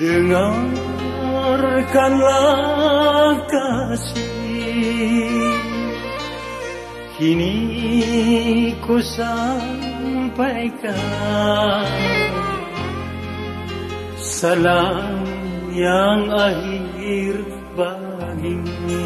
Dengarkanlah kasih. Kini ku sampaikan Salam yang akhir bagimu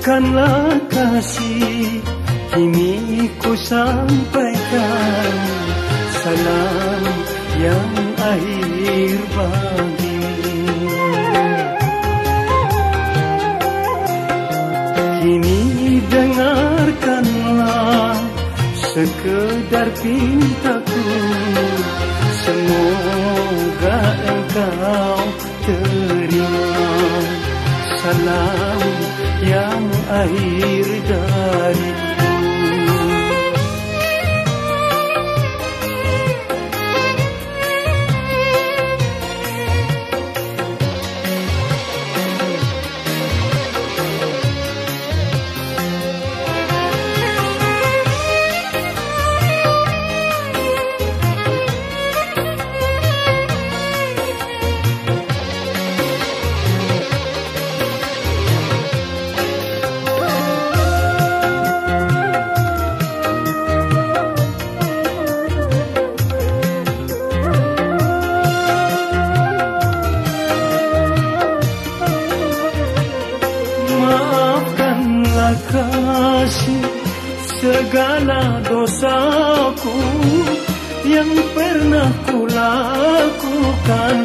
Dengarkanlah kasih Kini ku sampaikan Salam yang akhir bagimu Kini dengarkanlah Sekedar pintaku Semoga engkau terima. Salam yang akhir dari kasih segala dosaku yang pernah kulakukan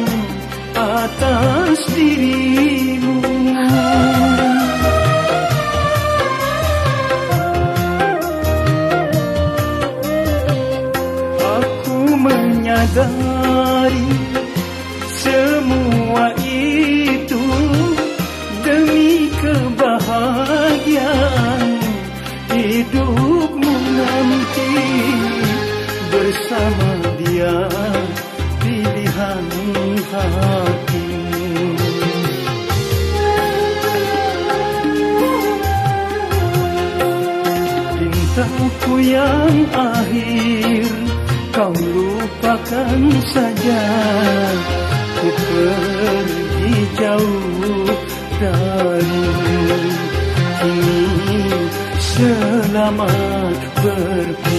atas dirimu. Aku menyadari Cintaku yang akhir kau lupakan saja. Ku pergi jauh darimu kini selamat berpisah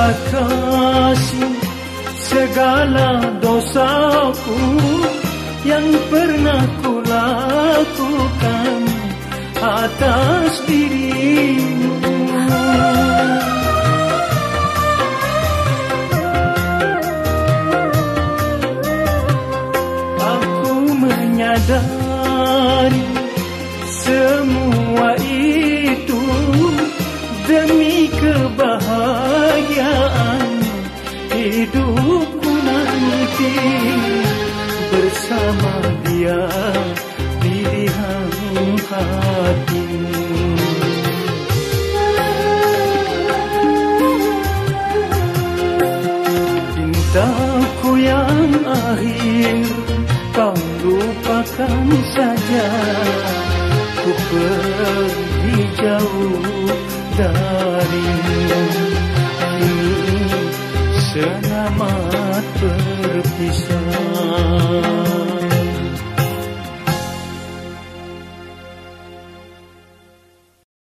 maafkanlah kasih segala dosaku yang pernah kulakukan atas dirimu. Aku menyadari hidupku nanti bersama dia pilihan hatimu. Cintaku yang akhir kau lupakan saja berpisah